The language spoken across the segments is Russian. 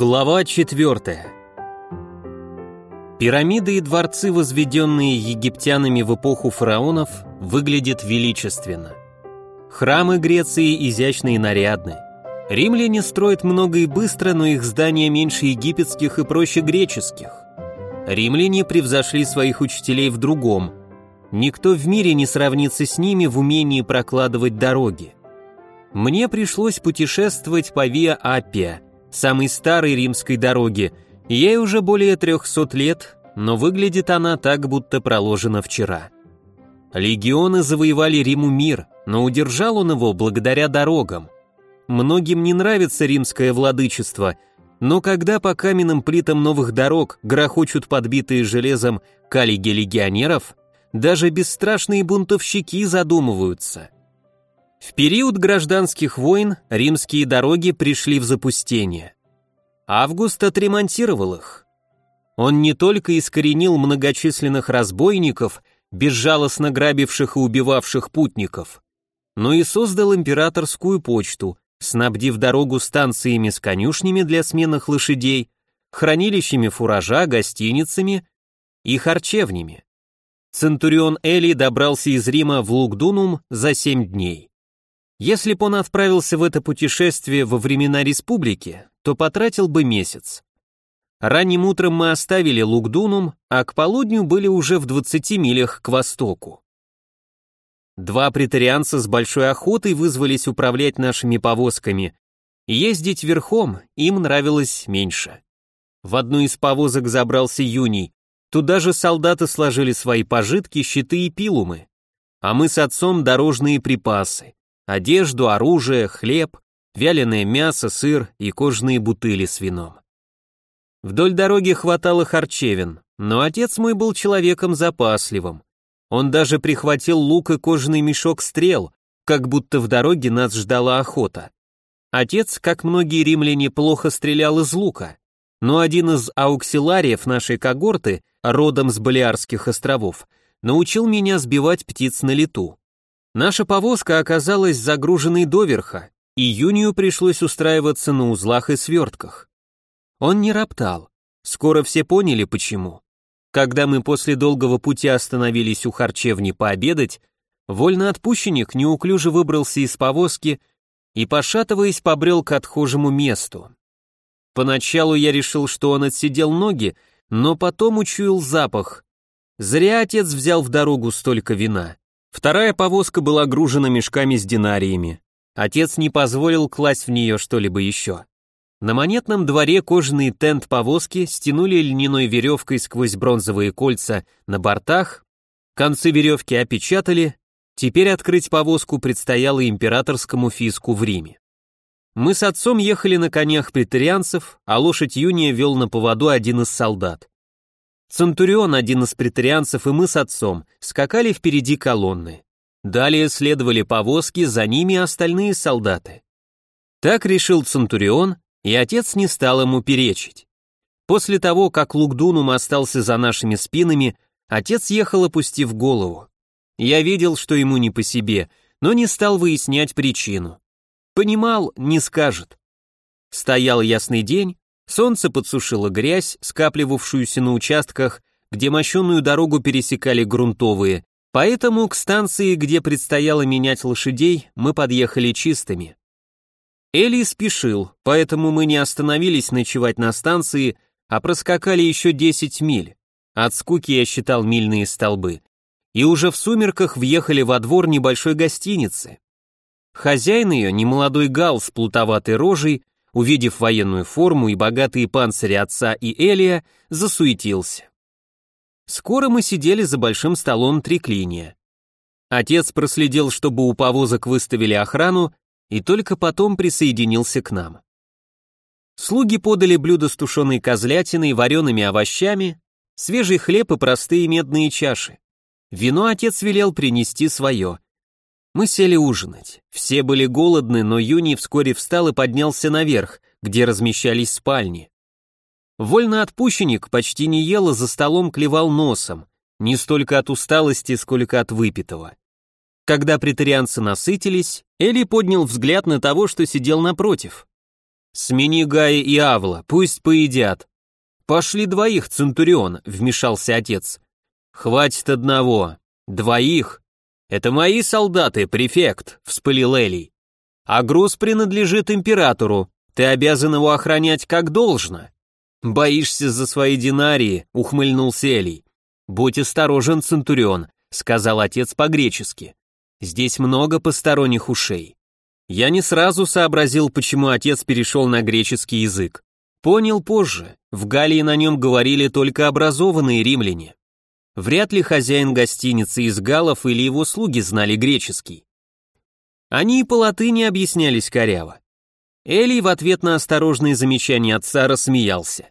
Глава 4. Пирамиды и дворцы, возведенные египтянами в эпоху фараонов, выглядят величественно. Храмы Греции изящны и нарядны. Римляне строят много и быстро, но их здания меньше египетских и проще греческих. Римляне превзошли своих учителей в другом. Никто в мире не сравнится с ними в умении прокладывать дороги. Мне пришлось путешествовать по Виа Аппия – самой старой римской дороги. Ей уже более 300 лет, но выглядит она так, будто проложена вчера. Легионы завоевали Риму мир, но удержал он его благодаря дорогам. Многим не нравится римское владычество, но когда по каменным плитам новых дорог грохочут подбитые железом калиги легионеров, даже бесстрашные бунтовщики задумываются – в период гражданских войн римские дороги пришли в запустение. Август отремонтировал их. Он не только искоренил многочисленных разбойников, безжалостно грабивших и убивавших путников, но и создал императорскую почту, снабдив дорогу станциями с конюшнями для сменных лошадей, хранилищами фуража, гостиницами и харчевнями. Центурион Эли добрался из Рима в Лугдунум за семь дней. Если бы он отправился в это путешествие во времена республики, то потратил бы месяц. Ранним утром мы оставили Лугдунум, а к полудню были уже в 20 милях к востоку. Два претарианца с большой охотой вызвались управлять нашими повозками. Ездить верхом им нравилось меньше. В одну из повозок забрался Юний. Туда же солдаты сложили свои пожитки, щиты и пилумы. А мы с отцом дорожные припасы одежду, оружие, хлеб, вяленое мясо, сыр и кожаные бутыли с вином. Вдоль дороги хватало харчевин, но отец мой был человеком запасливым. Он даже прихватил лук и кожаный мешок стрел, как будто в дороге нас ждала охота. Отец, как многие римляне, плохо стрелял из лука, но один из ауксилариев нашей когорты, родом с Балиарских островов, научил меня сбивать птиц на лету. Наша повозка оказалась загруженной доверха, и Юнию пришлось устраиваться на узлах и свертках. Он не роптал. Скоро все поняли, почему. Когда мы после долгого пути остановились у харчевни пообедать, вольноотпущенник неуклюже выбрался из повозки и, пошатываясь, побрел к отхожему месту. Поначалу я решил, что он отсидел ноги, но потом учуял запах. Зря отец взял в дорогу столько вина. Вторая повозка была гружена мешками с динариями. Отец не позволил класть в нее что-либо еще. На монетном дворе кожаный тент повозки стянули льняной веревкой сквозь бронзовые кольца на бортах, концы веревки опечатали, теперь открыть повозку предстояло императорскому фиску в Риме. Мы с отцом ехали на конях претарианцев, а лошадь Юния вел на поводу один из солдат. Центурион, один из претарианцев, и мы с отцом скакали впереди колонны. Далее следовали повозки, за ними остальные солдаты. Так решил Центурион, и отец не стал ему перечить. После того, как Лугдунум остался за нашими спинами, отец ехал, опустив голову. Я видел, что ему не по себе, но не стал выяснять причину. Понимал, не скажет. Стоял ясный день, Солнце подсушило грязь, скапливавшуюся на участках, где мощенную дорогу пересекали грунтовые, поэтому к станции, где предстояло менять лошадей, мы подъехали чистыми. Эли спешил, поэтому мы не остановились ночевать на станции, а проскакали еще 10 миль. От скуки я считал мильные столбы. И уже в сумерках въехали во двор небольшой гостиницы. Хозяин ее, немолодой гал с плутоватой рожей, увидев военную форму и богатые панцири отца и Элия, засуетился. Скоро мы сидели за большим столом триклиния. Отец проследил, чтобы у повозок выставили охрану, и только потом присоединился к нам. Слуги подали блюда с тушеной козлятиной, вареными овощами, свежий хлеб и простые медные чаши. Вино отец велел принести свое. Мы сели ужинать. Все были голодны, но Юний вскоре встал и поднялся наверх, где размещались спальни. Вольноотпущенник почти не ел, а за столом клевал носом, не столько от усталости, сколько от выпитого. Когда претарианцы насытились, Эли поднял взгляд на того, что сидел напротив. Смени Гая и Авла, пусть поедят. Пошли двоих, Центурион, вмешался отец. Хватит одного. Двоих. Это мои солдаты, префект, вспылил Элий. А груз принадлежит императору. Ты обязан его охранять как должно. Боишься за свои динарии, ухмыльнулся Элий. Будь осторожен, Центурион, сказал отец по-гречески. Здесь много посторонних ушей. Я не сразу сообразил, почему отец перешел на греческий язык. Понял позже, в Галлии на нем говорили только образованные римляне. Вряд ли хозяин гостиницы из галлов или его слуги знали греческий. Они и по латыни объяснялись коряво. Элий в ответ на осторожные замечания отца рассмеялся.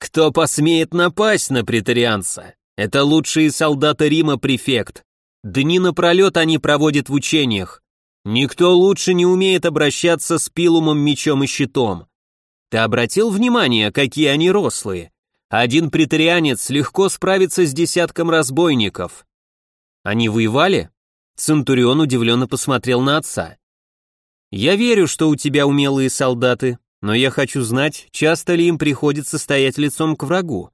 «Кто посмеет напасть на претарианца? Это лучшие солдаты Рима, префект. Дни напролет они проводят в учениях. Никто лучше не умеет обращаться с пилумом, мечом и щитом. Ты обратил внимание, какие они рослые? Один претарианец легко справится с десятком разбойников. Они воевали? Центурион удивленно посмотрел на отца. Я верю, что у тебя умелые солдаты, но я хочу знать, часто ли им приходится стоять лицом к врагу,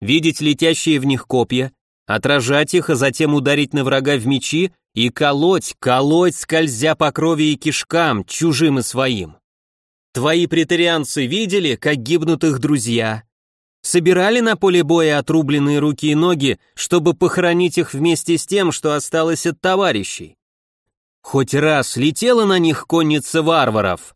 видеть летящие в них копья, отражать их, а затем ударить на врага в мечи и колоть, колоть, скользя по крови и кишкам, чужим и своим. Твои претарианцы видели, как гибнут их друзья? Собирали на поле боя отрубленные руки и ноги, чтобы похоронить их вместе с тем, что осталось от товарищей? Хоть раз летела на них конница варваров.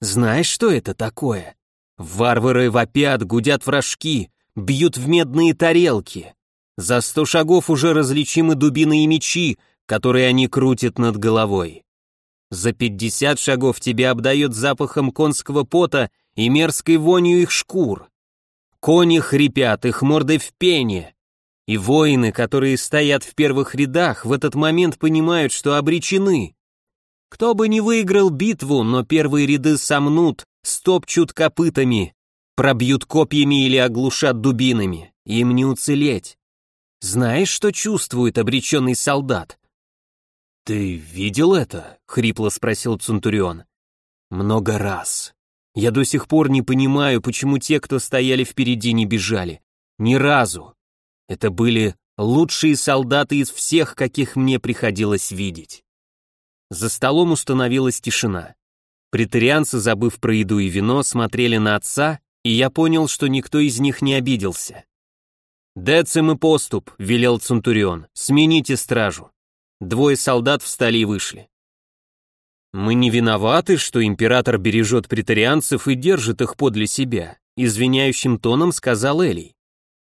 Знаешь, что это такое? Варвары вопят, гудят вражки, бьют в медные тарелки. За сто шагов уже различимы дубины и мечи, которые они крутят над головой. За пятьдесят шагов тебя обдает запахом конского пота и мерзкой вонью их шкур. Кони хрипят, их морды в пене. И воины, которые стоят в первых рядах, в этот момент понимают, что обречены. Кто бы ни выиграл битву, но первые ряды сомнут, стопчут копытами, пробьют копьями или оглушат дубинами. Им не уцелеть. Знаешь, что чувствует обреченный солдат? «Ты видел это?» — хрипло спросил Центурион. «Много раз. Я до сих пор не понимаю, почему те, кто стояли впереди, не бежали. Ни разу. Это были лучшие солдаты из всех, каких мне приходилось видеть». За столом установилась тишина. Претарианцы, забыв про еду и вино, смотрели на отца, и я понял, что никто из них не обиделся. «Децим и поступ», — велел Центурион, — «смените стражу». Двое солдат встали и вышли. «Мы не виноваты, что император бережет претарианцев и держит их подле себя», извиняющим тоном сказал Элий.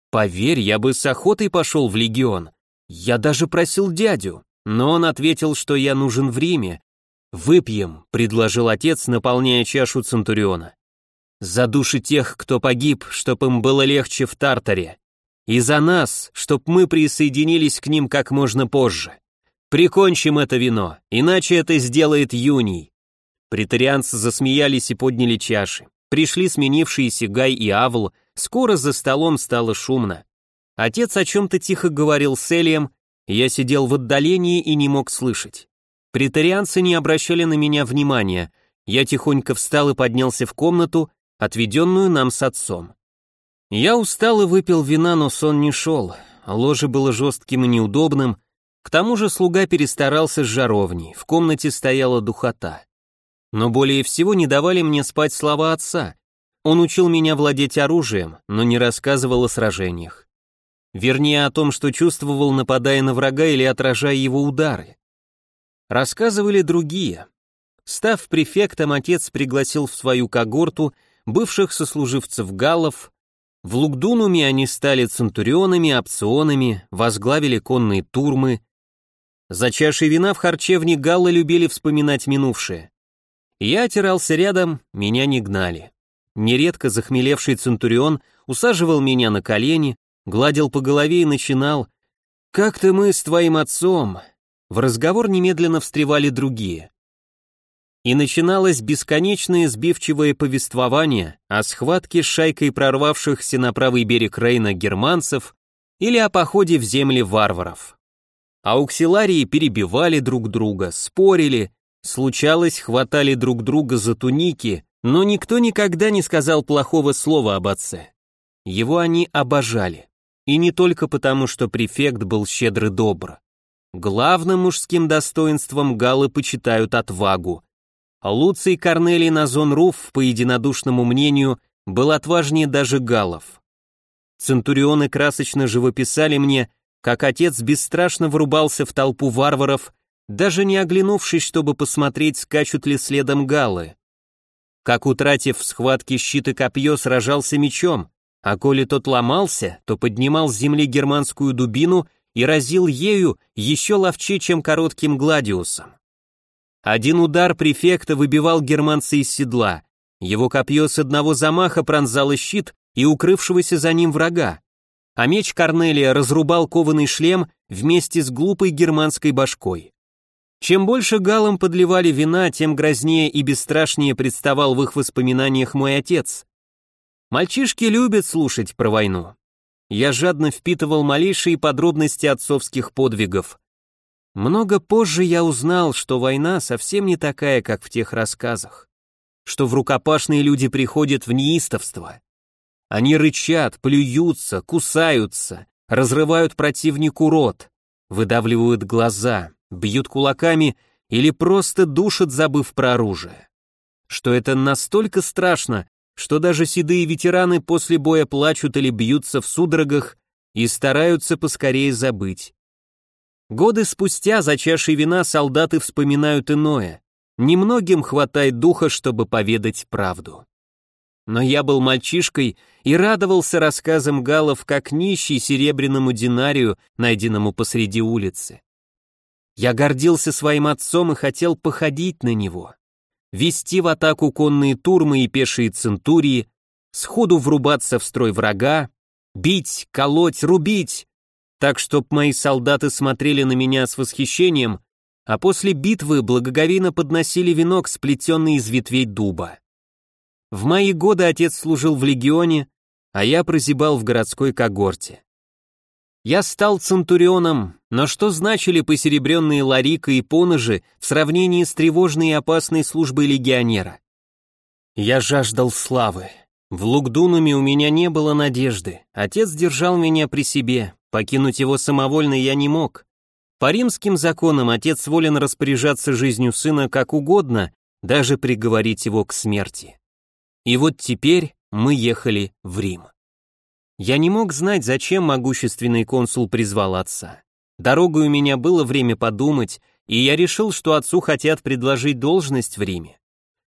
«Поверь, я бы с охотой пошел в легион. Я даже просил дядю, но он ответил, что я нужен в Риме. «Выпьем», — предложил отец, наполняя чашу Центуриона. «За души тех, кто погиб, чтоб им было легче в Тартаре. И за нас, чтоб мы присоединились к ним как можно позже. Прикончим это вино, иначе это сделает Юний. Притарианцы засмеялись и подняли чаши. Пришли сменившиеся Гай и Авл, скоро за столом стало шумно. Отец о чем-то тихо говорил с Элием, я сидел в отдалении и не мог слышать. Притарианцы не обращали на меня внимания, я тихонько встал и поднялся в комнату, отведенную нам с отцом. Я устал и выпил вина, но сон не шел. Ложе было жестким и неудобным. К тому же слуга перестарался с жаровней, в комнате стояла духота. Но более всего не давали мне спать слова отца. Он учил меня владеть оружием, но не рассказывал о сражениях. Вернее, о том, что чувствовал, нападая на врага или отражая его удары. Рассказывали другие. Став префектом, отец пригласил в свою когорту бывших сослуживцев галлов, в Лугдунуме они стали центурионами, опционами, возглавили конные турмы. За чашей вина в харчевне галлы любили вспоминать минувшее. Я отирался рядом, меня не гнали. Нередко захмелевший центурион усаживал меня на колени, гладил по голове и начинал «Как-то мы с твоим отцом». В разговор немедленно встревали другие. И начиналось бесконечное сбивчивое повествование о схватке с шайкой прорвавшихся на правый берег Рейна германцев или о походе в земли варваров. Ауксиларии перебивали друг друга, спорили, случалось, хватали друг друга за туники, Но никто никогда не сказал плохого слова об отце. Его они обожали. И не только потому, что префект был щедр и добр. Главным мужским достоинством галлы почитают отвагу. Луций Корнелий Назон Руф, по единодушному мнению, был отважнее даже галлов. Центурионы красочно живописали мне, как отец бесстрашно врубался в толпу варваров, даже не оглянувшись, чтобы посмотреть, скачут ли следом галлы. Как утратив в схватке щит и копье, сражался мечом, а коли тот ломался, то поднимал с земли германскую дубину и разил ею еще ловче, чем коротким гладиусом. Один удар префекта выбивал германца из седла, его копье с одного замаха пронзало щит и укрывшегося за ним врага, а меч Корнелия разрубал кованый шлем вместе с глупой германской башкой. Чем больше галам подливали вина, тем грознее и бесстрашнее представал в их воспоминаниях мой отец. Мальчишки любят слушать про войну. Я жадно впитывал малейшие подробности отцовских подвигов. Много позже я узнал, что война совсем не такая, как в тех рассказах. Что в рукопашные люди приходят в неистовство. Они рычат, плюются, кусаются, разрывают противнику рот, выдавливают глаза, бьют кулаками или просто душат, забыв про оружие. Что это настолько страшно, что даже седые ветераны после боя плачут или бьются в судорогах и стараются поскорее забыть. Годы спустя за чашей вина солдаты вспоминают иное. Немногим хватает духа, чтобы поведать правду. Но я был мальчишкой и радовался рассказам галов как нищий серебряному динарию, найденному посреди улицы. Я гордился своим отцом и хотел походить на него вести в атаку конные турмы и пешие центурии, сходу врубаться в строй врага, бить, колоть, рубить, так чтоб мои солдаты смотрели на меня с восхищением, а после битвы благоговейно подносили венок, сплетенный из ветвей дуба. В мои годы отец служил в легионе, а я прозябал в городской когорте. Я стал центурионом, но что значили посеребренные ларика и поножи в сравнении с тревожной и опасной службой легионера? Я жаждал славы. В Лугдунуме у меня не было надежды. Отец держал меня при себе, покинуть его самовольно я не мог. По римским законам отец волен распоряжаться жизнью сына как угодно, даже приговорить его к смерти. И вот теперь мы ехали в Рим. Я не мог знать, зачем могущественный консул призвал отца. Дорогой у меня было время подумать, и я решил, что отцу хотят предложить должность в Риме.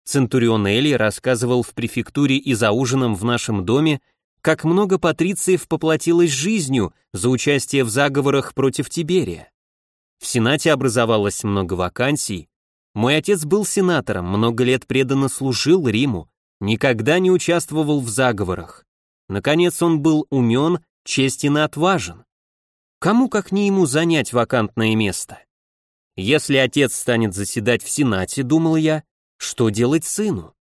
Центурион Эли рассказывал в префектуре и за ужином в нашем доме, как много патрициев поплатилось жизнью за участие в заговорах против Тиберия. В Сенате образовалось много вакансий. Мой отец был сенатором, много лет преданно служил Риму, никогда не участвовал в заговорах. Наконец он был умен, честен и отважен. Кому как не ему занять вакантное место? Если отец станет заседать в Сенате, думал я, что делать сыну?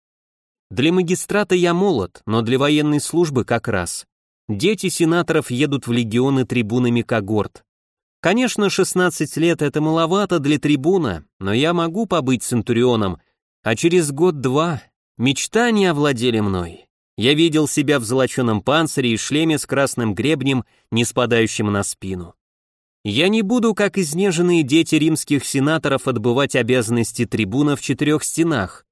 Для магистрата я молод, но для военной службы как раз. Дети сенаторов едут в легионы трибунами когорт. Конечно, 16 лет это маловато для трибуна, но я могу побыть центурионом, а через год-два мечтания овладели мной. Я видел себя в золоченом панцире и шлеме с красным гребнем, не спадающим на спину. Я не буду, как изнеженные дети римских сенаторов, отбывать обязанности трибуна в четырех стенах.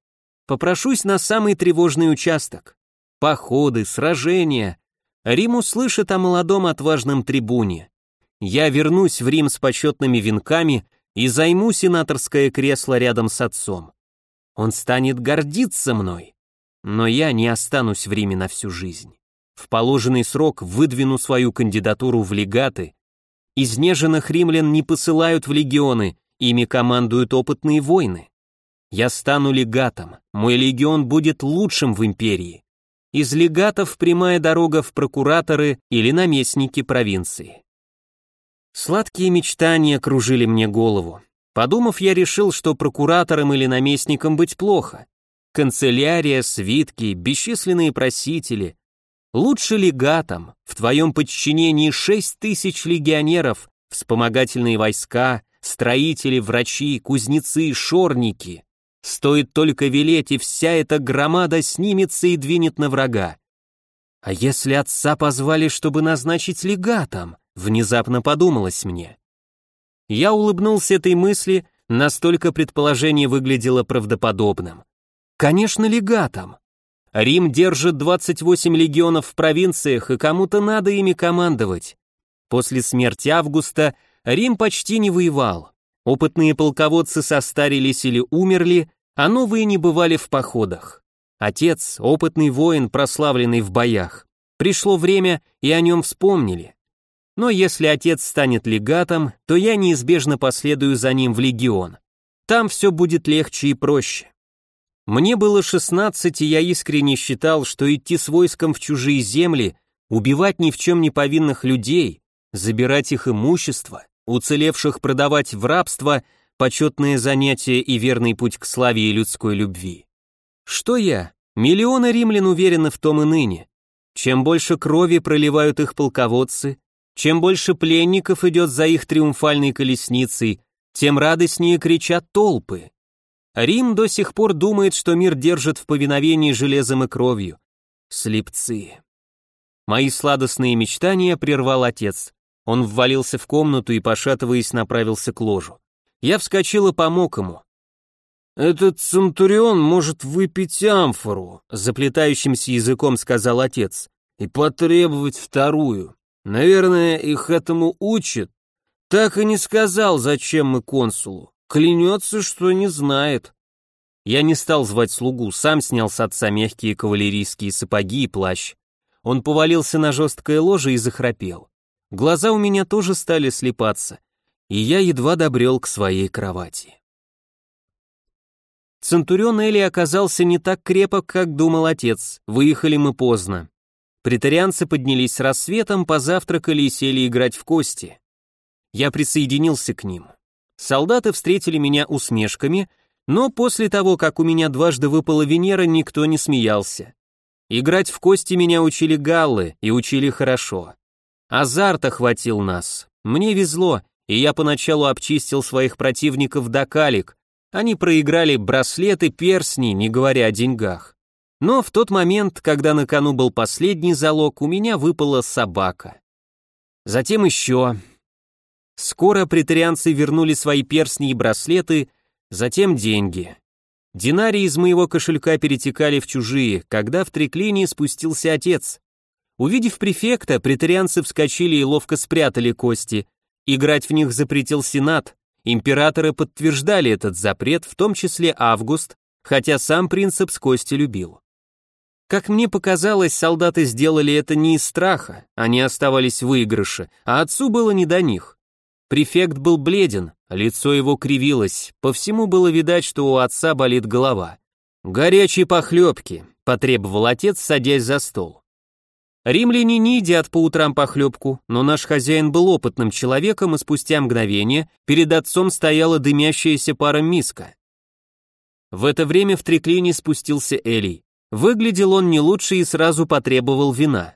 Попрошусь на самый тревожный участок. Походы, сражения. Рим услышит о молодом отважном трибуне. Я вернусь в Рим с почетными венками и займу сенаторское кресло рядом с отцом. Он станет гордиться мной. Но я не останусь в Риме на всю жизнь. В положенный срок выдвину свою кандидатуру в легаты. Изнеженных римлян не посылают в легионы, ими командуют опытные воины. Я стану легатом, мой легион будет лучшим в империи. Из легатов прямая дорога в прокураторы или наместники провинции. Сладкие мечтания кружили мне голову. Подумав, я решил, что прокуратором или наместником быть плохо. Канцелярия, свитки, бесчисленные просители. Лучше легатам, в твоем подчинении шесть тысяч легионеров, вспомогательные войска, строители, врачи, кузнецы, шорники. Стоит только велеть, и вся эта громада снимется и двинет на врага. А если отца позвали, чтобы назначить легатом? Внезапно подумалось мне. Я улыбнулся этой мысли, настолько предположение выглядело правдоподобным. Конечно, легатом. Рим держит 28 легионов в провинциях, и кому-то надо ими командовать. После смерти Августа Рим почти не воевал. Опытные полководцы состарились или умерли, а новые не бывали в походах. Отец, опытный воин, прославленный в боях. Пришло время, и о нем вспомнили. Но если отец станет легатом, то я неизбежно последую за ним в легион. Там все будет легче и проще. Мне было 16, и я искренне считал, что идти с войском в чужие земли, убивать ни в чем не повинных людей, забирать их имущество, уцелевших продавать в рабство, почетное занятие и верный путь к славе и людской любви. Что я? Миллионы римлян уверены в том и ныне. Чем больше крови проливают их полководцы, чем больше пленников идет за их триумфальной колесницей, тем радостнее кричат толпы. Рим до сих пор думает, что мир держит в повиновении железом и кровью. Слепцы. Мои сладостные мечтания прервал отец. Он ввалился в комнату и, пошатываясь, направился к ложу. Я вскочил и помог ему. «Этот Центурион может выпить амфору», — заплетающимся языком сказал отец, «и потребовать вторую. Наверное, их этому учат. Так и не сказал, зачем мы консулу. Клянется, что не знает». Я не стал звать слугу, сам снял с отца мягкие кавалерийские сапоги и плащ. Он повалился на жесткое ложе и захрапел. Глаза у меня тоже стали слепаться, и я едва добрел к своей кровати. Центурион Эли оказался не так крепок, как думал отец, выехали мы поздно. Притарианцы поднялись с рассветом, позавтракали и сели играть в кости. Я присоединился к ним. Солдаты встретили меня усмешками, но после того, как у меня дважды выпала Венера, никто не смеялся. Играть в кости меня учили галлы, и учили хорошо. Азарт охватил нас. Мне везло, и я поначалу обчистил своих противников до калик. Они проиграли браслеты, персни, не говоря о деньгах. Но в тот момент, когда на кону был последний залог, у меня выпала собака. Затем еще. Скоро претарианцы вернули свои персни и браслеты, затем деньги. Динарии из моего кошелька перетекали в чужие, когда в треклинии спустился отец. Увидев префекта, претарианцы вскочили и ловко спрятали кости. Играть в них запретил Сенат. Императоры подтверждали этот запрет, в том числе Август, хотя сам принцип с кости любил. Как мне показалось, солдаты сделали это не из страха, они оставались в выигрыше, а отцу было не до них. Префект был бледен, лицо его кривилось, по всему было видать, что у отца болит голова. «Горячей похлебки», — потребовал отец, садясь за стол. Римляне не едят по утрам похлебку, но наш хозяин был опытным человеком, и спустя мгновение перед отцом стояла дымящаяся пара миска. В это время в треклине спустился Элий. Выглядел он не лучше и сразу потребовал вина.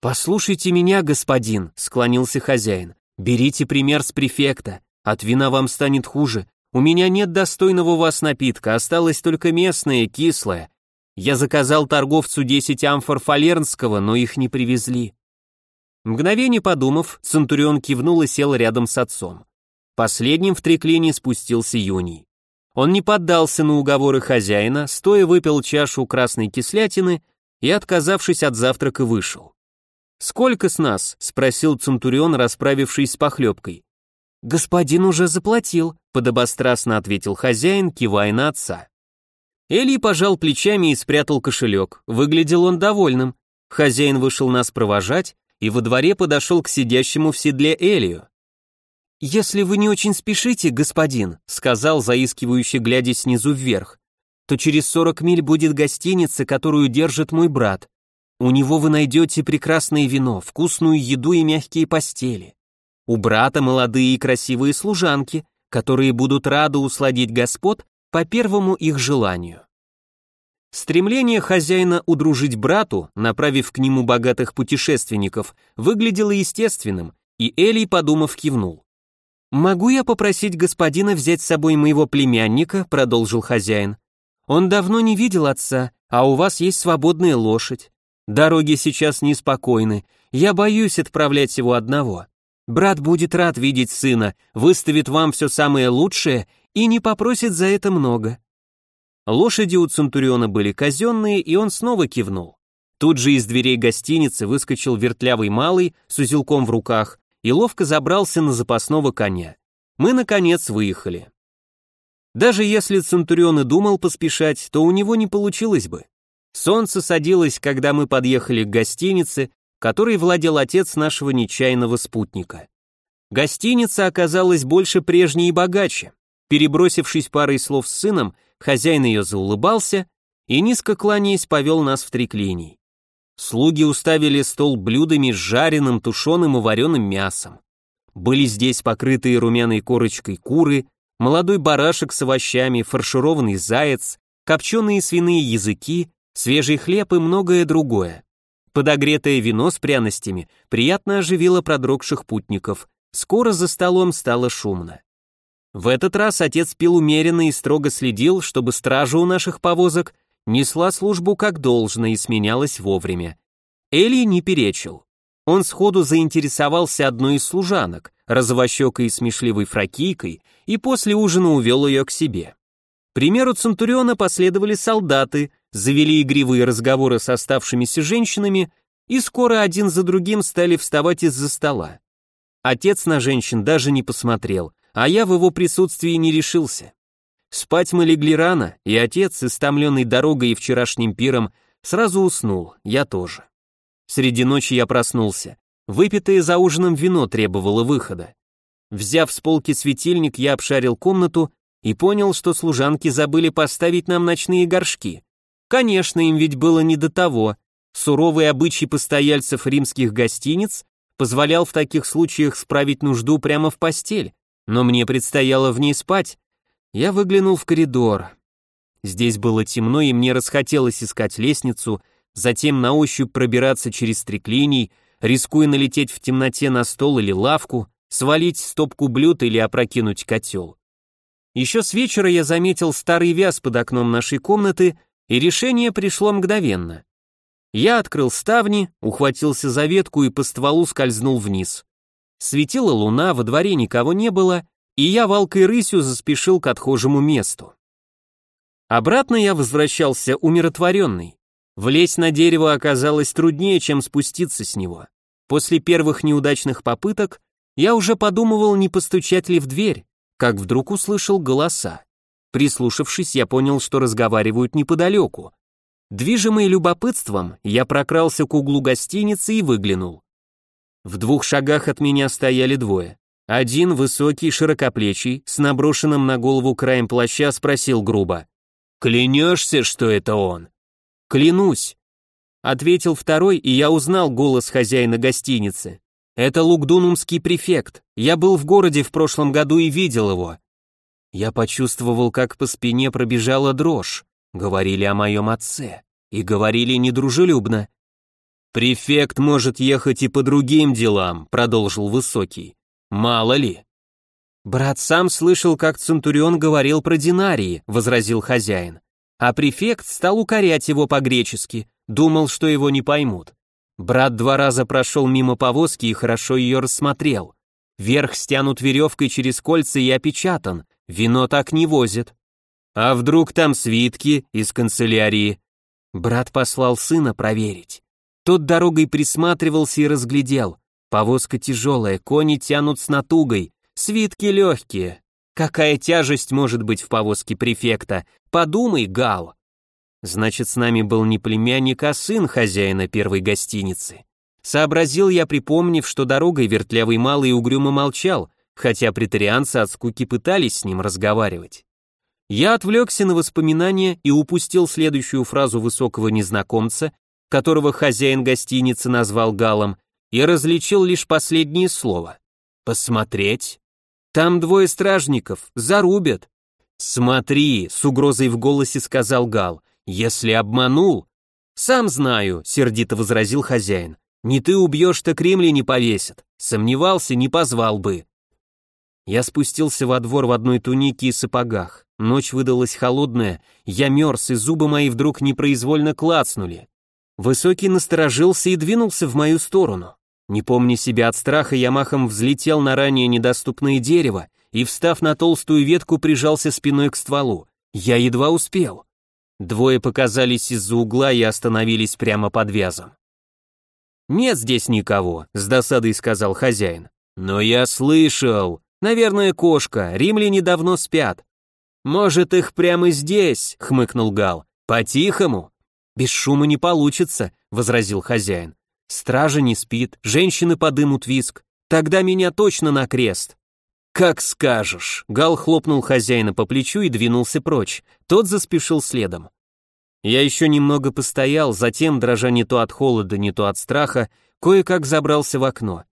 «Послушайте меня, господин», — склонился хозяин. «Берите пример с префекта. От вина вам станет хуже. У меня нет достойного вас напитка, осталось только местное, кислое. Я заказал торговцу 10 амфор фалернского, но их не привезли. Мгновение подумав, Центурион кивнул и сел рядом с отцом. Последним в треклине спустился Юний. Он не поддался на уговоры хозяина, стоя выпил чашу красной кислятины и, отказавшись от завтрака, вышел. «Сколько с нас?» — спросил Центурион, расправившись с похлебкой. «Господин уже заплатил», — подобострастно ответил хозяин, кивая на отца. Эли пожал плечами и спрятал кошелек. Выглядел он довольным. Хозяин вышел нас провожать и во дворе подошел к сидящему в седле Элию. «Если вы не очень спешите, господин», — сказал, заискивающе глядя снизу вверх, «то через сорок миль будет гостиница, которую держит мой брат. У него вы найдете прекрасное вино, вкусную еду и мягкие постели. У брата молодые и красивые служанки, которые будут рады усладить господ по первому их желанию. Стремление хозяина удружить брату, направив к нему богатых путешественников, выглядело естественным, и Элий, подумав, кивнул. «Могу я попросить господина взять с собой моего племянника?» — продолжил хозяин. «Он давно не видел отца, а у вас есть свободная лошадь. Дороги сейчас неспокойны, я боюсь отправлять его одного. Брат будет рад видеть сына, выставит вам все самое лучшее и не попросит за это много». Лошади у Центуриона были казенные, и он снова кивнул. Тут же из дверей гостиницы выскочил вертлявый малый с узелком в руках и ловко забрался на запасного коня. Мы, наконец, выехали. Даже если Центурион и думал поспешать, то у него не получилось бы. Солнце садилось, когда мы подъехали к гостинице, которой владел отец нашего нечаянного спутника. Гостиница оказалась больше прежней и богаче. Перебросившись парой слов с сыном, хозяин ее заулыбался и, низко кланяясь, повел нас в триклиний. Слуги уставили стол блюдами с жареным, тушеным и вареным мясом. Были здесь покрытые румяной корочкой куры, молодой барашек с овощами, фаршированный заяц, копченые свиные языки, свежий хлеб и многое другое. Подогретое вино с пряностями приятно оживило продрогших путников. Скоро за столом стало шумно. В этот раз отец пил умеренно и строго следил, чтобы стража у наших повозок несла службу как должно и сменялась вовремя. Эли не перечил. Он сходу заинтересовался одной из служанок, розовощекой и смешливой фракийкой, и после ужина увел ее к себе. К примеру Центуриона последовали солдаты, завели игривые разговоры с оставшимися женщинами, и скоро один за другим стали вставать из-за стола. Отец на женщин даже не посмотрел, а я в его присутствии не решился. Спать мы легли рано, и отец, истомленный дорогой и вчерашним пиром, сразу уснул, я тоже. Среди ночи я проснулся. Выпитое за ужином вино требовало выхода. Взяв с полки светильник, я обшарил комнату и понял, что служанки забыли поставить нам ночные горшки. Конечно, им ведь было не до того. Суровый обычай постояльцев римских гостиниц позволял в таких случаях справить нужду прямо в постель, но мне предстояло в ней спать, я выглянул в коридор. Здесь было темно, и мне расхотелось искать лестницу, затем на ощупь пробираться через треклиний, рискуя налететь в темноте на стол или лавку, свалить стопку блюд или опрокинуть котел. Еще с вечера я заметил старый вяз под окном нашей комнаты, и решение пришло мгновенно. Я открыл ставни, ухватился за ветку и по стволу скользнул вниз. Светила луна, во дворе никого не было, и я валкой рысью заспешил к отхожему месту. Обратно я возвращался умиротворенный. Влезть на дерево оказалось труднее, чем спуститься с него. После первых неудачных попыток я уже подумывал, не постучать ли в дверь, как вдруг услышал голоса. Прислушавшись, я понял, что разговаривают неподалеку. Движимый любопытством, я прокрался к углу гостиницы и выглянул. В двух шагах от меня стояли двое. Один, высокий, широкоплечий, с наброшенным на голову краем плаща, спросил грубо. «Клянешься, что это он?» «Клянусь», — ответил второй, и я узнал голос хозяина гостиницы. «Это лугдунумский префект. Я был в городе в прошлом году и видел его». Я почувствовал, как по спине пробежала дрожь. Говорили о моем отце. И говорили недружелюбно. «Префект может ехать и по другим делам», — продолжил Высокий. Мало ли. Брат сам слышал, как Центурион говорил про динарии, возразил хозяин. А префект стал укорять его по-гречески, думал, что его не поймут. Брат два раза прошел мимо повозки и хорошо ее рассмотрел. Верх стянут веревкой через кольца и опечатан, вино так не возят. А вдруг там свитки из канцелярии? Брат послал сына проверить. Тот дорогой присматривался и разглядел. Повозка тяжелая, кони тянут с натугой, свитки легкие. Какая тяжесть может быть в повозке префекта? Подумай, Гал. Значит, с нами был не племянник, а сын хозяина первой гостиницы. Сообразил я, припомнив, что дорогой вертлявый малый угрюмо молчал, хотя претарианцы от скуки пытались с ним разговаривать. Я отвлекся на воспоминания и упустил следующую фразу высокого незнакомца, которого хозяин гостиницы назвал Галом, и различил лишь последнее слово. «Посмотреть? Там двое стражников, зарубят». «Смотри», — с угрозой в голосе сказал Гал, — «если обманул...» «Сам знаю», — сердито возразил хозяин. «Не ты убьешь, так римляне повесят. Сомневался, не позвал бы». Я спустился во двор в одной тунике и сапогах. Ночь выдалась холодная, я мерз, и зубы мои вдруг непроизвольно клацнули. Высокий насторожился и двинулся в мою сторону. Не помня себя от страха, я махом взлетел на ранее недоступное дерево и, встав на толстую ветку, прижался спиной к стволу. Я едва успел. Двое показались из-за угла и остановились прямо под вязом. «Нет здесь никого», — с досадой сказал хозяин. «Но я слышал. Наверное, кошка. Римляне давно спят». «Может, их прямо здесь?» — хмыкнул Гал. «По-тихому?» «Без шума не получится», — возразил хозяин. «Стража не спит, женщины подымут виск. Тогда меня точно на крест». «Как скажешь!» Гал хлопнул хозяина по плечу и двинулся прочь. Тот заспешил следом. Я еще немного постоял, затем, дрожа не то от холода, не то от страха, кое-как забрался в окно.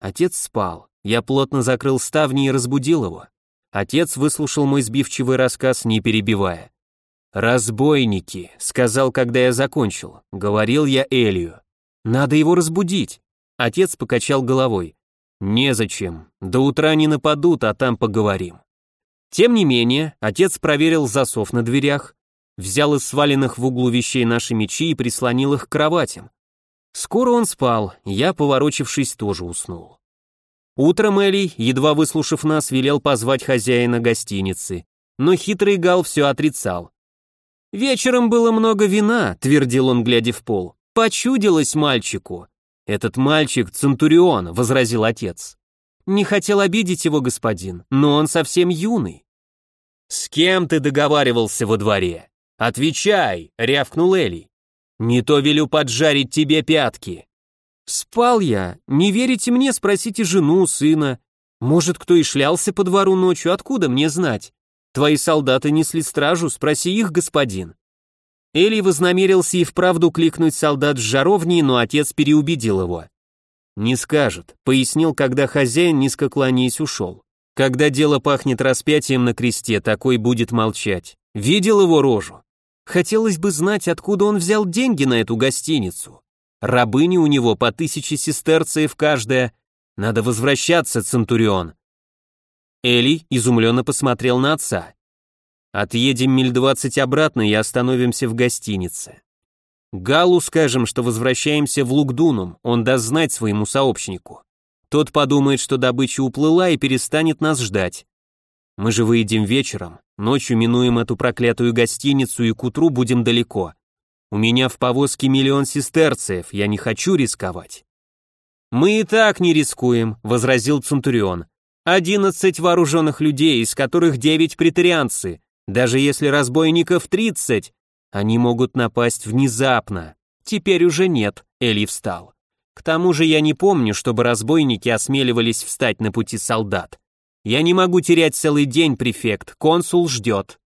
Отец спал. Я плотно закрыл ставни и разбудил его. Отец выслушал мой сбивчивый рассказ, не перебивая. «Разбойники», — сказал, когда я закончил. Говорил я Элию. «Надо его разбудить». Отец покачал головой. Незачем. До утра не нападут, а там поговорим. Тем не менее, отец проверил засов на дверях, взял из сваленных в углу вещей наши мечи и прислонил их к кроватям. Скоро он спал, я, поворочившись, тоже уснул. Утром Элли, едва выслушав нас, велел позвать хозяина гостиницы, но хитрый Гал все отрицал. «Вечером было много вина», — твердил он, глядя в пол. «Почудилось мальчику. «Этот мальчик — Центурион», — возразил отец. «Не хотел обидеть его, господин, но он совсем юный». «С кем ты договаривался во дворе? Отвечай!» — рявкнул Эли. «Не то велю поджарить тебе пятки». «Спал я. Не верите мне, спросите жену, сына. Может, кто и шлялся по двору ночью, откуда мне знать? Твои солдаты несли стражу, спроси их, господин». Эли вознамерился и вправду кликнуть солдат с жаровни, но отец переубедил его. «Не скажет», — пояснил, когда хозяин, низко кланяясь, ушел. «Когда дело пахнет распятием на кресте, такой будет молчать. Видел его рожу? Хотелось бы знать, откуда он взял деньги на эту гостиницу. Рабыни у него по тысяче сестерцев каждая. Надо возвращаться, Центурион». Эли изумленно посмотрел на отца. Отъедем миль двадцать обратно и остановимся в гостинице. Галу скажем, что возвращаемся в Лугдунум, он даст знать своему сообщнику. Тот подумает, что добыча уплыла и перестанет нас ждать. Мы же выйдем вечером, ночью минуем эту проклятую гостиницу и к утру будем далеко. У меня в повозке миллион сестерцев, я не хочу рисковать. Мы и так не рискуем, возразил Центурион. Одиннадцать вооруженных людей, из которых девять претарианцы. Даже если разбойников 30, они могут напасть внезапно. Теперь уже нет, Эли встал. К тому же я не помню, чтобы разбойники осмеливались встать на пути солдат. Я не могу терять целый день, префект, консул ждет.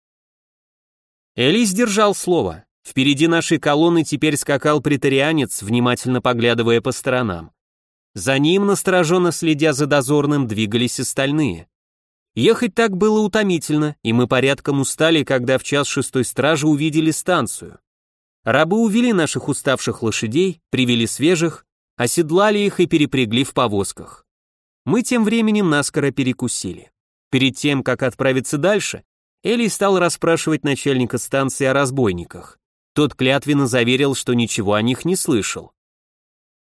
Эли сдержал слово. Впереди нашей колонны теперь скакал претарианец, внимательно поглядывая по сторонам. За ним, настороженно следя за дозорным, двигались остальные. Ехать так было утомительно, и мы порядком устали, когда в час шестой стражи увидели станцию. Рабы увели наших уставших лошадей, привели свежих, оседлали их и перепрягли в повозках. Мы тем временем наскоро перекусили. Перед тем, как отправиться дальше, Эли стал расспрашивать начальника станции о разбойниках. Тот клятвенно заверил, что ничего о них не слышал.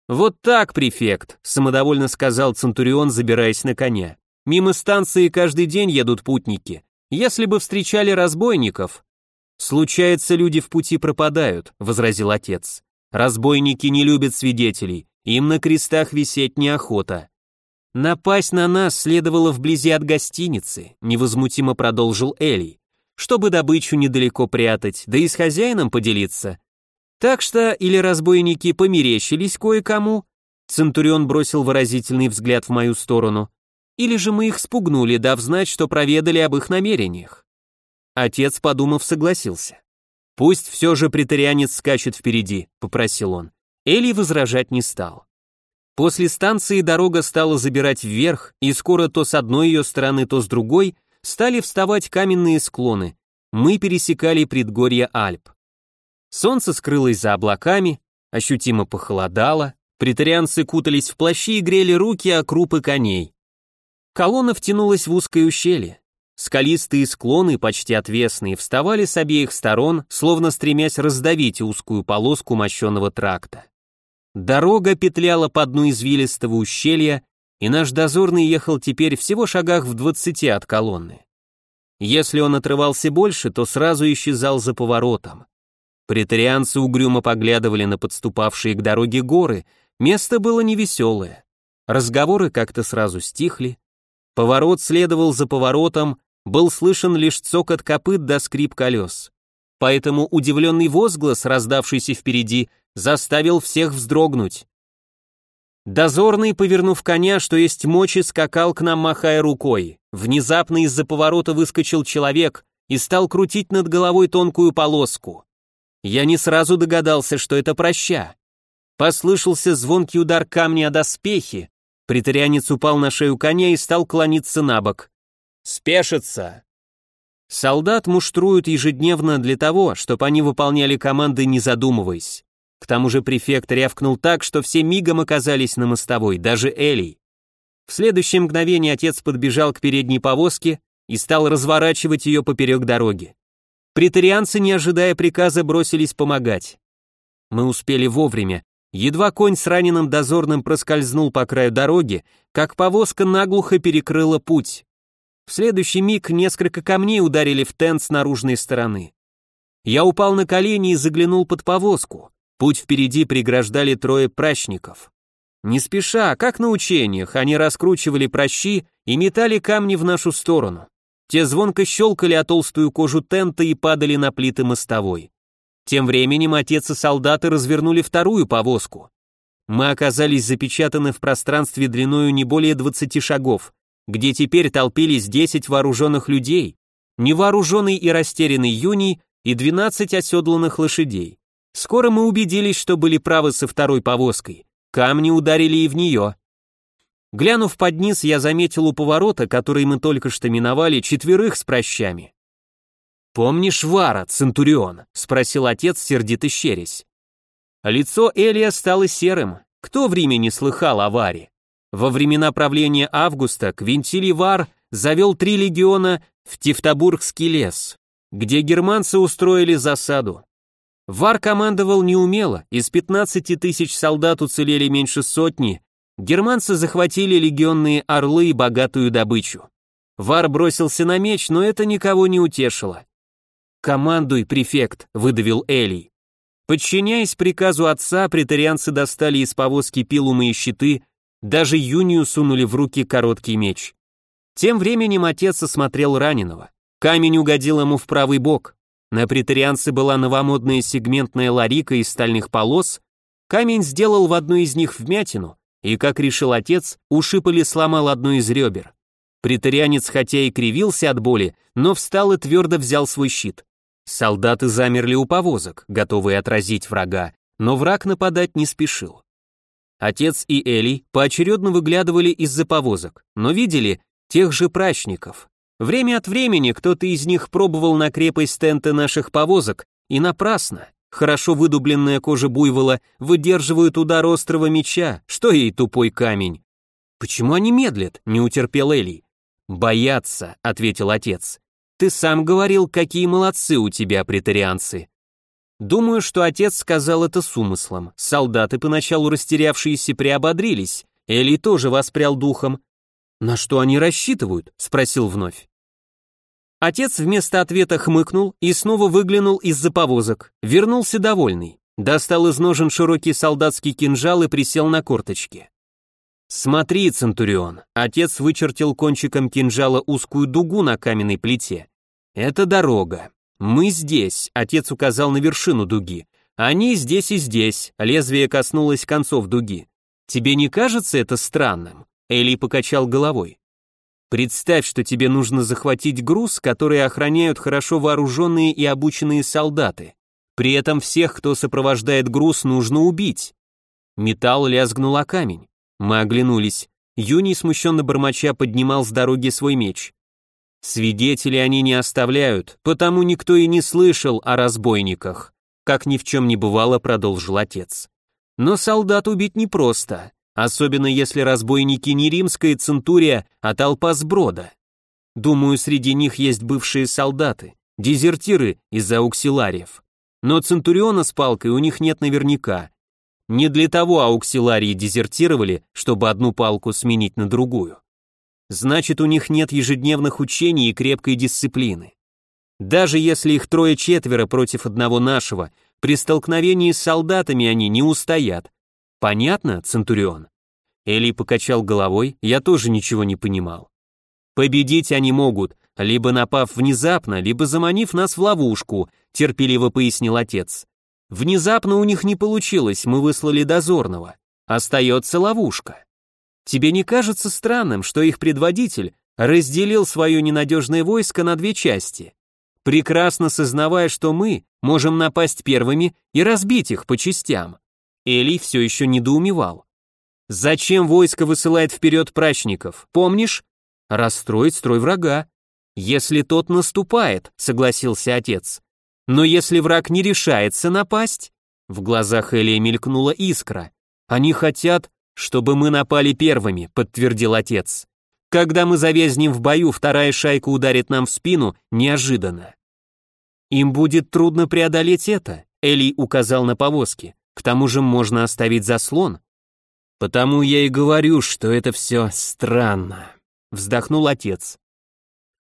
«Вот так, префект», — самодовольно сказал Центурион, забираясь на коня. Мимо станции каждый день едут путники. Если бы встречали разбойников... Случается, люди в пути пропадают, возразил отец. Разбойники не любят свидетелей, им на крестах висеть неохота. Напасть на нас следовало вблизи от гостиницы, невозмутимо продолжил Элли, чтобы добычу недалеко прятать, да и с хозяином поделиться. Так что или разбойники померещились кое-кому, Центурион бросил выразительный взгляд в мою сторону, или же мы их спугнули, дав знать, что проведали об их намерениях? Отец, подумав, согласился. «Пусть все же претарианец скачет впереди», — попросил он. Эли возражать не стал. После станции дорога стала забирать вверх, и скоро то с одной ее стороны, то с другой стали вставать каменные склоны. Мы пересекали предгорье Альп. Солнце скрылось за облаками, ощутимо похолодало, претарианцы кутались в плащи и грели руки о крупы коней. Колонна втянулась в узкое ущелье. Скалистые склоны, почти отвесные, вставали с обеих сторон, словно стремясь раздавить узкую полоску мощенного тракта. Дорога петляла по дну извилистого ущелья, и наш дозорный ехал теперь всего шагах в двадцати от колонны. Если он отрывался больше, то сразу исчезал за поворотом. Претарианцы угрюмо поглядывали на подступавшие к дороге горы, место было невеселое. Разговоры как-то сразу стихли. Поворот следовал за поворотом, был слышен лишь цокот копыт до скрип колес. Поэтому удивленный возглас, раздавшийся впереди, заставил всех вздрогнуть. Дозорный, повернув коня, что есть мочи, скакал к нам, махая рукой. Внезапно из-за поворота выскочил человек и стал крутить над головой тонкую полоску. Я не сразу догадался, что это проща. Послышался звонкий удар камня о доспехи. Притарианец упал на шею коня и стал клониться на бок. «Спешиться!» Солдат муштруют ежедневно для того, чтобы они выполняли команды, не задумываясь. К тому же префект рявкнул так, что все мигом оказались на мостовой, даже Элей. В следующее мгновение отец подбежал к передней повозке и стал разворачивать ее поперек дороги. Притарианцы, не ожидая приказа, бросились помогать. Мы успели вовремя. Едва конь с раненым дозорным проскользнул по краю дороги, как повозка наглухо перекрыла путь. В следующий миг несколько камней ударили в тент с наружной стороны. Я упал на колени и заглянул под повозку. Путь впереди преграждали трое пращников. Не спеша, как на учениях, они раскручивали пращи и метали камни в нашу сторону. Те звонко щелкали о толстую кожу тента и падали на плиты мостовой. Тем временем отец и солдаты развернули вторую повозку. Мы оказались запечатаны в пространстве длиною не более 20 шагов, где теперь толпились 10 вооруженных людей, невооруженный и растерянный юний и 12 оседланных лошадей. Скоро мы убедились, что были правы со второй повозкой. Камни ударили и в нее. Глянув под низ, я заметил у поворота, который мы только что миновали, четверых с прощами. «Помнишь Вара, Центурион?» — спросил отец, сердито щерясь. Лицо Элия стало серым. Кто в Риме не слыхал о Варе? Во времена правления Августа Квинтилий Вар завел три легиона в Тевтобургский лес, где германцы устроили засаду. Вар командовал неумело, из 15 тысяч солдат уцелели меньше сотни, германцы захватили легионные орлы и богатую добычу. Вар бросился на меч, но это никого не утешило. «Командуй, префект», — выдавил Элий. Подчиняясь приказу отца, претарианцы достали из повозки пилумы и щиты, даже Юнию сунули в руки короткий меч. Тем временем отец осмотрел раненого. Камень угодил ему в правый бок. На претарианце была новомодная сегментная ларика из стальных полос, камень сделал в одну из них вмятину, и, как решил отец, ушиб или сломал одну из ребер. Претарианец хотя и кривился от боли, но встал и твердо взял свой щит. Солдаты замерли у повозок, готовые отразить врага, но враг нападать не спешил. Отец и Эли поочередно выглядывали из-за повозок, но видели тех же прачников. Время от времени кто-то из них пробовал на крепость тенты наших повозок, и напрасно. Хорошо выдубленная кожа буйвола выдерживает удар острого меча, что ей тупой камень. «Почему они медлят?» — не утерпел Эли. «Боятся», — ответил отец. «Ты сам говорил, какие молодцы у тебя, претарианцы». Думаю, что отец сказал это с умыслом. Солдаты, поначалу растерявшиеся, приободрились. Эли тоже воспрял духом, «На что они рассчитывают?» — спросил вновь. Отец вместо ответа хмыкнул и снова выглянул из-за повозок, вернулся довольный, достал из ножен широкий солдатский кинжал и присел на корточки. «Смотри, Центурион», — отец вычертил кончиком кинжала узкую дугу на каменной плите. «Это дорога. Мы здесь», — отец указал на вершину дуги. «Они здесь и здесь», — лезвие коснулось концов дуги. «Тебе не кажется это странным?» Эли покачал головой. Представь, что тебе нужно захватить груз, который охраняют хорошо вооруженные и обученные солдаты. При этом всех, кто сопровождает груз, нужно убить. Металл лязгнул о камень. Мы оглянулись. Юний, смущенно бормоча, поднимал с дороги свой меч. Свидетелей они не оставляют, потому никто и не слышал о разбойниках. Как ни в чем не бывало, продолжил отец. Но солдат убить непросто. особенно если разбойники не римская центурия, а толпа сброда. Думаю, среди них есть бывшие солдаты, дезертиры из-за ауксилариев. Но центуриона с палкой у них нет наверняка. Не для того ауксиларии дезертировали, чтобы одну палку сменить на другую. Значит, у них нет ежедневных учений и крепкой дисциплины. Даже если их трое-четверо против одного нашего, при столкновении с солдатами они не устоят. Понятно, Центурион? Эли покачал головой, я тоже ничего не понимал. Победить они могут, либо напав внезапно, либо заманив нас в ловушку, терпеливо пояснил отец. Внезапно у них не получилось, мы выслали дозорного. Остается ловушка. Тебе не кажется странным, что их предводитель разделил свое ненадежное войско на две части? прекрасно сознавая, что мы можем напасть первыми и разбить их по частям. Эли все еще недоумевал. Зачем войско высылает вперед прачников, помнишь? Расстроить строй врага. Если тот наступает, согласился отец. Но если враг не решается напасть, в глазах Эли мелькнула искра. Они хотят, чтобы мы напали первыми, подтвердил отец. Когда мы завязнем в бою, вторая шайка ударит нам в спину неожиданно. Им будет трудно преодолеть это, Эли указал на повозки. К тому же можно оставить заслон. Потому я и говорю, что это все странно, вздохнул отец.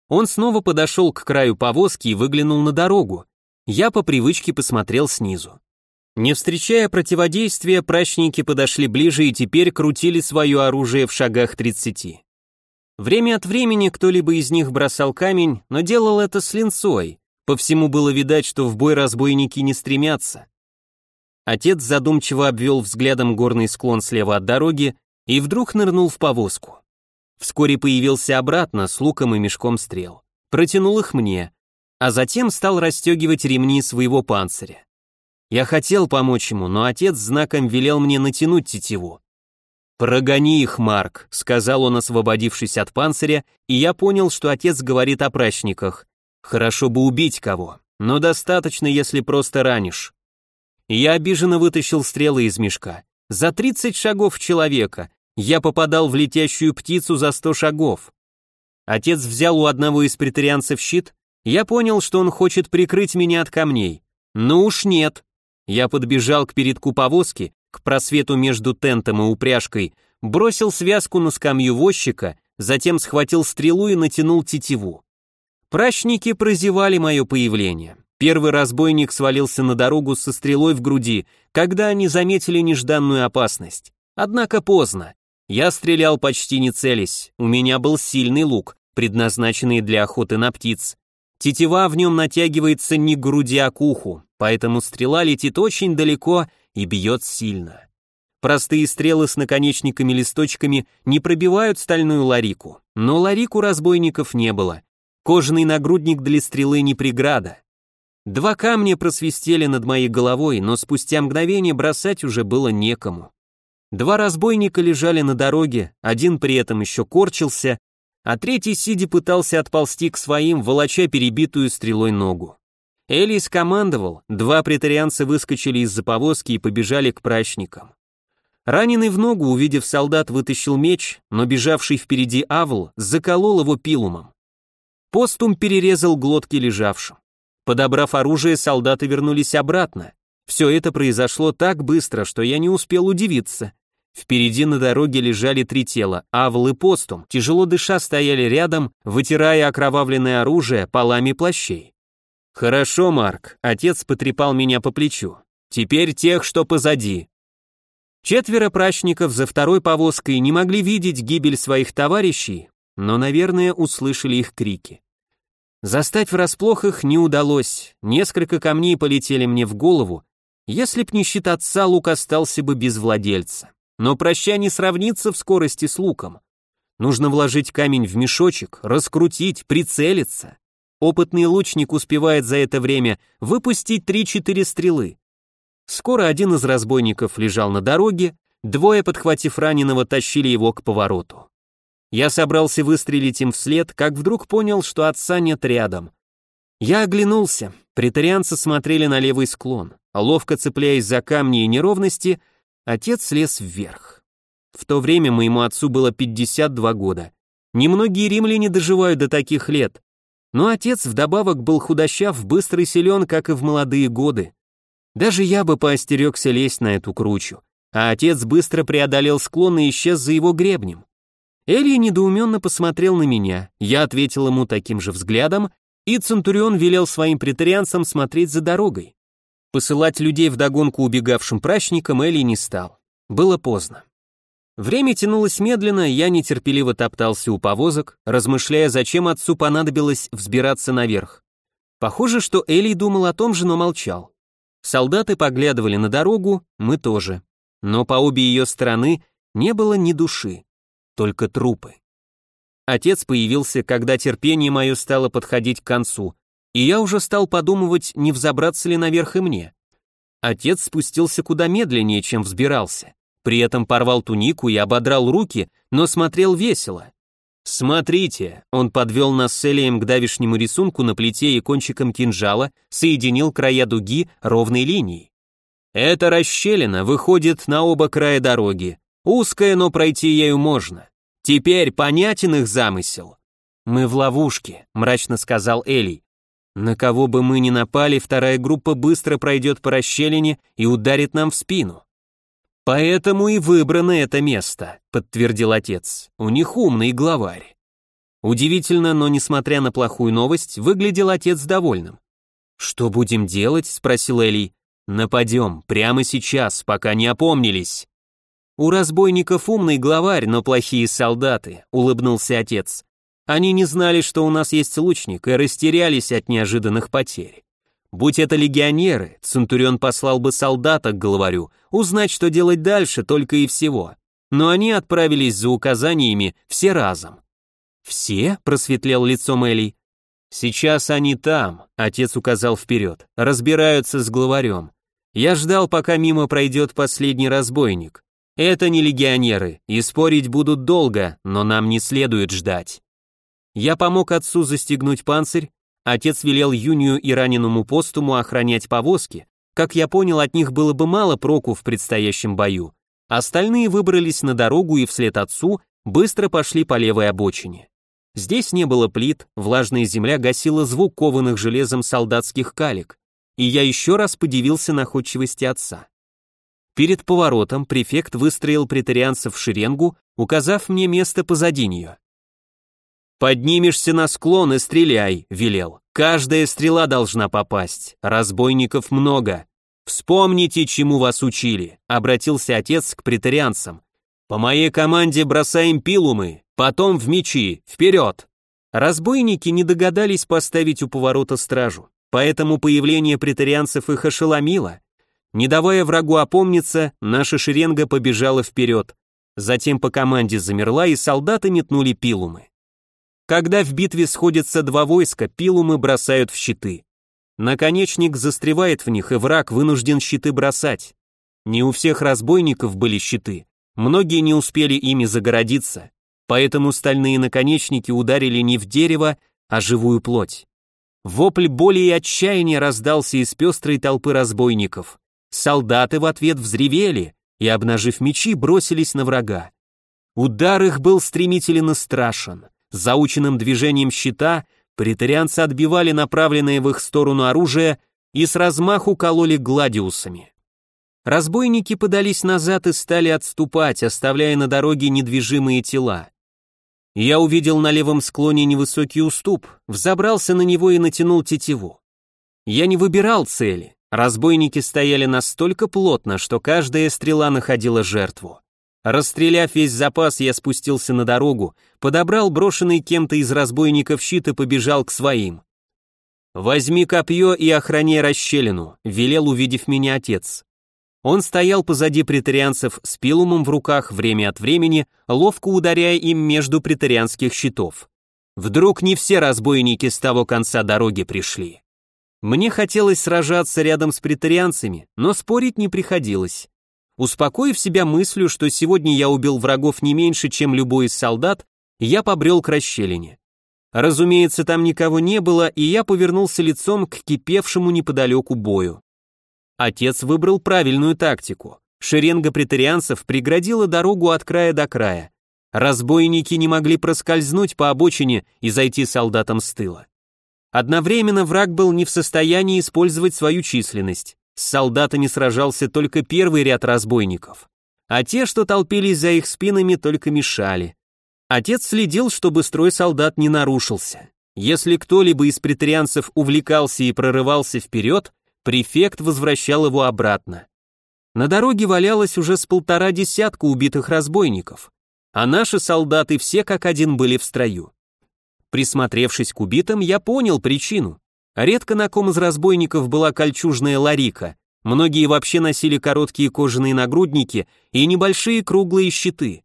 Он снова подошел к краю повозки и выглянул на дорогу. Я по привычке посмотрел снизу. Не встречая противодействия, прачники подошли ближе и теперь крутили свое оружие в шагах тридцати. Время от времени кто-либо из них бросал камень, но делал это с линцой. По всему было видать, что в бой разбойники не стремятся. Отец задумчиво обвел взглядом горный склон слева от дороги и вдруг нырнул в повозку. Вскоре появился обратно с луком и мешком стрел. Протянул их мне, а затем стал расстегивать ремни своего панциря. Я хотел помочь ему, но отец знаком велел мне натянуть тетиву. «Прогони их, Марк», — сказал он, освободившись от панциря, и я понял, что отец говорит о прачниках. «Хорошо бы убить кого, но достаточно, если просто ранишь». Я обиженно вытащил стрелы из мешка. За 30 шагов человека я попадал в летящую птицу за 100 шагов. Отец взял у одного из претарианцев щит, я понял, что он хочет прикрыть меня от камней. Ну уж нет. Я подбежал к передку повозки, к просвету между тентом и упряжкой, бросил связку на скамью возчика, затем схватил стрелу и натянул тетиву. Прачники прозевали мое появление. Первый разбойник свалился на дорогу со стрелой в груди, когда они заметили нежданную опасность. Однако поздно. Я стрелял почти не целясь, у меня был сильный лук, предназначенный для охоты на птиц. Тетива в нем натягивается не к груди, а к уху, поэтому стрела летит очень далеко и бьет сильно. Простые стрелы с наконечниками-листочками не пробивают стальную ларику, но ларику разбойников не было. Кожаный нагрудник для стрелы не преграда. Два камня просвистели над моей головой, но спустя мгновение бросать уже было некому. Два разбойника лежали на дороге, один при этом еще корчился, а третий, сидя, пытался отползти к своим, волоча перебитую стрелой ногу. Элли скомандовал, два претарианца выскочили из-за повозки и побежали к прачникам. Раненый в ногу, увидев солдат, вытащил меч, но бежавший впереди Авл заколол его пилумом. Постум перерезал глотки лежавшим. Подобрав оружие, солдаты вернулись обратно. Все это произошло так быстро, что я не успел удивиться. Впереди на дороге лежали три тела, Авл и Постум, тяжело дыша стояли рядом, вытирая окровавленное оружие полами плащей. «Хорошо, Марк», — отец потрепал меня по плечу. «Теперь тех, что позади». Четверо прачников за второй повозкой не могли видеть гибель своих товарищей, но, наверное, услышали их крики. Застать врасплох их не удалось, несколько камней полетели мне в голову, если б не щит отца, лук остался бы без владельца. Но проща не сравнится в скорости с луком. Нужно вложить камень в мешочек, раскрутить, прицелиться. Опытный лучник успевает за это время выпустить 3-4 стрелы. Скоро один из разбойников лежал на дороге, двое, подхватив раненого, тащили его к повороту. Я собрался выстрелить им вслед, как вдруг понял, что отца нет рядом. Я оглянулся, претарианцы смотрели на левый склон, ловко цепляясь за камни и неровности, отец слез вверх. В то время моему отцу было 52 года. Немногие римляне доживают до таких лет. Но отец вдобавок был худощав, быстрый силен, как и в молодые годы. Даже я бы поостерегся лезть на эту кручу, а отец быстро преодолел склон и исчез за его гребнем. Элья недоуменно посмотрел на меня, я ответил ему таким же взглядом, и Центурион велел своим претарианцам смотреть за дорогой. Посылать людей в догонку убегавшим прачникам Элли не стал. Было поздно. Время тянулось медленно, я нетерпеливо топтался у повозок, размышляя, зачем отцу понадобилось взбираться наверх. Похоже, что Элли думал о том же, но молчал. Солдаты поглядывали на дорогу, мы тоже. Но по обе ее стороны не было ни души, только трупы. Отец появился, когда терпение мое стало подходить к концу, и я уже стал подумывать, не взобраться ли наверх и мне. Отец спустился куда медленнее, чем взбирался. При этом порвал тунику и ободрал руки, но смотрел весело. «Смотрите!» Он подвел нас с Элием к давишнему рисунку на плите и кончиком кинжала соединил края дуги ровной линией. Эта расщелина выходит на оба края дороги. Узкая, но пройти ею можно. Теперь понятен их замысел. «Мы в ловушке», — мрачно сказал Элий. «На кого бы мы ни напали, вторая группа быстро пройдет по расщелине и ударит нам в спину. «Поэтому и выбрано это место», — подтвердил отец. «У них умный главарь». Удивительно, но несмотря на плохую новость, выглядел отец довольным. «Что будем делать?» — спросил Эли. «Нападем, прямо сейчас, пока не опомнились». «У разбойников умный главарь, но плохие солдаты», — улыбнулся отец. «Они не знали, что у нас есть лучник, и растерялись от неожиданных потерь. Будь это легионеры, Центурион послал бы солдата к главарю, узнать, что делать дальше, только и всего. Но они отправились за указаниями все разом. «Все?» — просветлел лицо Элли. «Сейчас они там», — отец указал вперед, — «разбираются с главарем. Я ждал, пока мимо пройдет последний разбойник. Это не легионеры, и спорить будут долго, но нам не следует ждать». Я помог отцу застегнуть панцирь, Отец велел Юнию и раненому постуму охранять повозки. Как я понял, от них было бы мало проку в предстоящем бою. Остальные выбрались на дорогу и вслед отцу быстро пошли по левой обочине. Здесь не было плит, влажная земля гасила звук кованых железом солдатских калек, и я еще раз подивился находчивости отца. Перед поворотом префект выстроил претарианцев в шеренгу, указав мне место позади нее. «Поднимешься на склон и стреляй», — велел. «Каждая стрела должна попасть. Разбойников много. Вспомните, чему вас учили», — обратился отец к претарианцам. «По моей команде бросаем пилумы, потом в мечи, вперед!» Разбойники не догадались поставить у поворота стражу, поэтому появление претарианцев их ошеломило. Не давая врагу опомниться, наша шеренга побежала вперед. Затем по команде замерла, и солдаты метнули пилумы. Когда в битве сходятся два войска, пилумы бросают в щиты. Наконечник застревает в них, и враг вынужден щиты бросать. Не у всех разбойников были щиты, многие не успели ими загородиться, поэтому стальные наконечники ударили не в дерево, а живую плоть. Вопль боли и отчаяния раздался из пестрой толпы разбойников. Солдаты в ответ взревели и, обнажив мечи, бросились на врага. Удар их был стремителен и страшен. Заученным движением щита претарианцы отбивали направленное в их сторону оружие и с размаху кололи гладиусами. Разбойники подались назад и стали отступать, оставляя на дороге недвижимые тела. Я увидел на левом склоне невысокий уступ, взобрался на него и натянул тетиву. Я не выбирал цели. Разбойники стояли настолько плотно, что каждая стрела находила жертву. Расстреляв весь запас, я спустился на дорогу, подобрал брошенный кем-то из разбойников щит и побежал к своим. «Возьми копье и охраняй расщелину», — велел, увидев меня отец. Он стоял позади претарианцев с пилумом в руках время от времени, ловко ударяя им между претарианских щитов. Вдруг не все разбойники с того конца дороги пришли. Мне хотелось сражаться рядом с претарианцами, но спорить не приходилось. Успокоив себя мыслью, что сегодня я убил врагов не меньше, чем любой из солдат, я побрел к расщелине. Разумеется, там никого не было, и я повернулся лицом к кипевшему неподалеку бою. Отец выбрал правильную тактику. Шеренга претарианцев преградила дорогу от края до края. Разбойники не могли проскользнуть по обочине и зайти солдатам с тыла. Одновременно враг был не в состоянии использовать свою численность. С солдатами сражался только первый ряд разбойников, а те, что толпились за их спинами, только мешали. Отец следил, чтобы строй солдат не нарушился. Если кто-либо из претарианцев увлекался и прорывался вперед, префект возвращал его обратно. На дороге валялось уже с полтора десятка убитых разбойников, а наши солдаты все как один были в строю. Присмотревшись к убитым, я понял причину. Редко на ком из разбойников была кольчужная ларика, многие вообще носили короткие кожаные нагрудники и небольшие круглые щиты.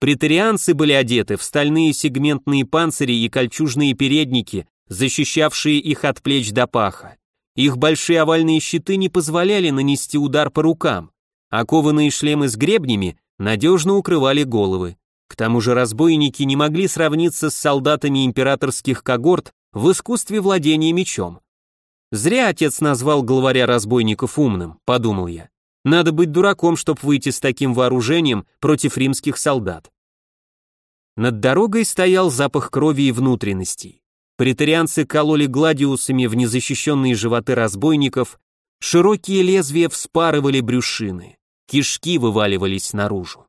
Претарианцы были одеты в стальные сегментные панцири и кольчужные передники, защищавшие их от плеч до паха. Их большие овальные щиты не позволяли нанести удар по рукам, а кованые шлемы с гребнями надежно укрывали головы. К тому же разбойники не могли сравниться с солдатами императорских когорт в искусстве владения мечом. Зря отец назвал главаря разбойников умным, подумал я. Надо быть дураком, чтобы выйти с таким вооружением против римских солдат. Над дорогой стоял запах крови и внутренностей. Претарианцы кололи гладиусами в незащищенные животы разбойников, широкие лезвия вспарывали брюшины, кишки вываливались наружу.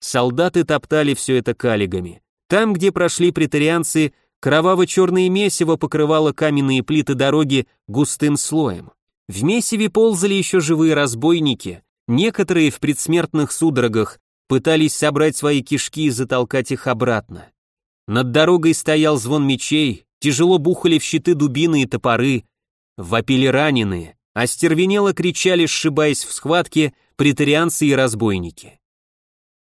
Солдаты топтали все это калигами. Там, где прошли претарианцы, кроваво-черное месиво покрывало каменные плиты дороги густым слоем. В месиве ползали еще живые разбойники, некоторые в предсмертных судорогах пытались собрать свои кишки и затолкать их обратно. Над дорогой стоял звон мечей, тяжело бухали в щиты дубины и топоры, вопили раненые, остервенело кричали, сшибаясь в схватке, претарианцы и разбойники.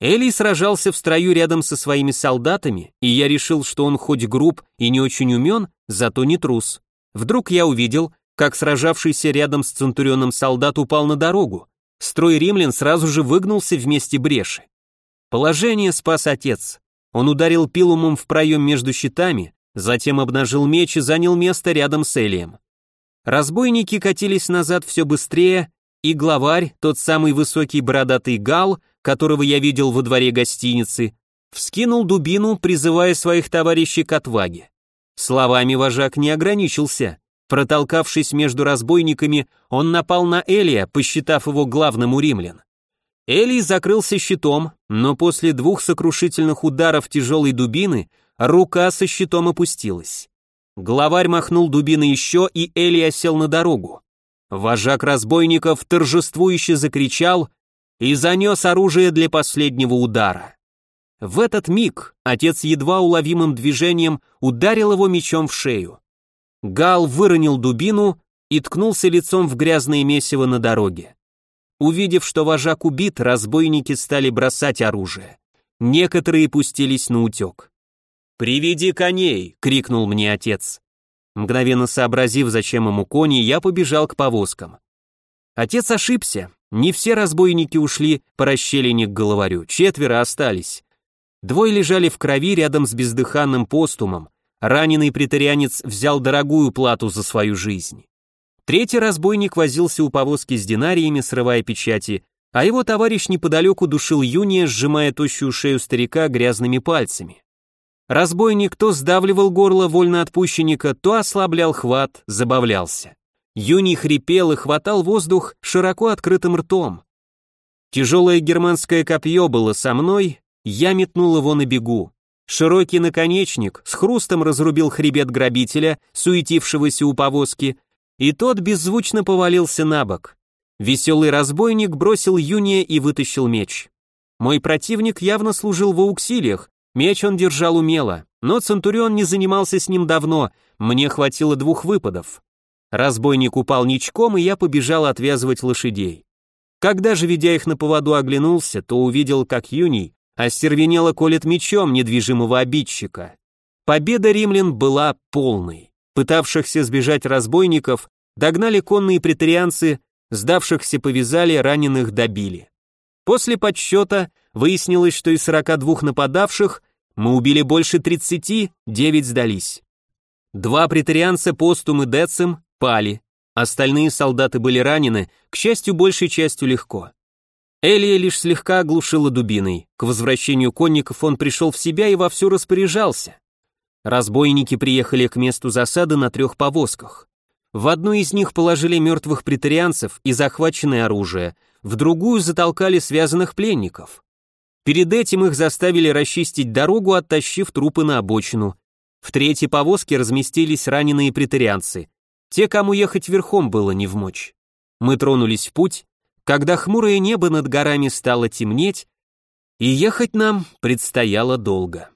Элий сражался в строю рядом со своими солдатами, и я решил, что он хоть груб и не очень умен, зато не трус. Вдруг я увидел, как сражавшийся рядом с Центурионом солдат упал на дорогу. Строй римлян сразу же выгнулся вместе бреши. Положение спас отец. Он ударил пилумом в проем между щитами, затем обнажил меч и занял место рядом с Элием. Разбойники катились назад все быстрее, и главарь, тот самый высокий бородатый гал, которого я видел во дворе гостиницы, вскинул дубину, призывая своих товарищей к отваге. Словами вожак не ограничился. Протолкавшись между разбойниками, он напал на Элия, посчитав его главным у римлян. Элий закрылся щитом, но после двух сокрушительных ударов тяжелой дубины рука со щитом опустилась. Главарь махнул дубиной еще, и Элия сел на дорогу. Вожак разбойников торжествующе закричал и занес оружие для последнего удара. В этот миг отец едва уловимым движением ударил его мечом в шею. Гал выронил дубину и ткнулся лицом в грязное месиво на дороге. Увидев, что вожак убит, разбойники стали бросать оружие. Некоторые пустились на утек. «Приведи коней!» — крикнул мне отец. Мгновенно сообразив, зачем ему кони, я побежал к повозкам. Отец ошибся. Не все разбойники ушли по расщелине к головарю, четверо остались. Двое лежали в крови рядом с бездыханным постумом. Раненый претарианец взял дорогую плату за свою жизнь. Третий разбойник возился у повозки с динариями, срывая печати, а его товарищ неподалеку душил Юния, сжимая тощую шею старика грязными пальцами. Разбойник то сдавливал горло вольноотпущенника, то ослаблял хват, забавлялся. Юний хрипел и хватал воздух широко открытым ртом. Тяжелое германское копье было со мной, я метнул его на бегу. Широкий наконечник с хрустом разрубил хребет грабителя, суетившегося у повозки, и тот беззвучно повалился на бок. Веселый разбойник бросил Юния и вытащил меч. Мой противник явно служил в ауксилиях, Меч он держал умело, но Центурион не занимался с ним давно, мне хватило двух выпадов. Разбойник упал ничком, и я побежал отвязывать лошадей. Когда же, ведя их на поводу, оглянулся, то увидел, как Юний остервенело колет мечом недвижимого обидчика. Победа римлян была полной. Пытавшихся сбежать разбойников догнали конные претарианцы, сдавшихся повязали, раненых добили. После подсчета выяснилось, что из 42 нападавших мы убили больше 30, 9 сдались. Два претарианца, Постум и Децим, пали. Остальные солдаты были ранены, к счастью, большей частью легко. Элия лишь слегка оглушила дубиной. К возвращению конников он пришел в себя и вовсю распоряжался. Разбойники приехали к месту засады на трех повозках. В одну из них положили мертвых претарианцев и захваченное оружие, в другую затолкали связанных пленников. Перед этим их заставили расчистить дорогу, оттащив трупы на обочину. В третьей повозке разместились раненые претарианцы, те, кому ехать верхом было не в мочь. Мы тронулись в путь, когда хмурое небо над горами стало темнеть, и ехать нам предстояло долго.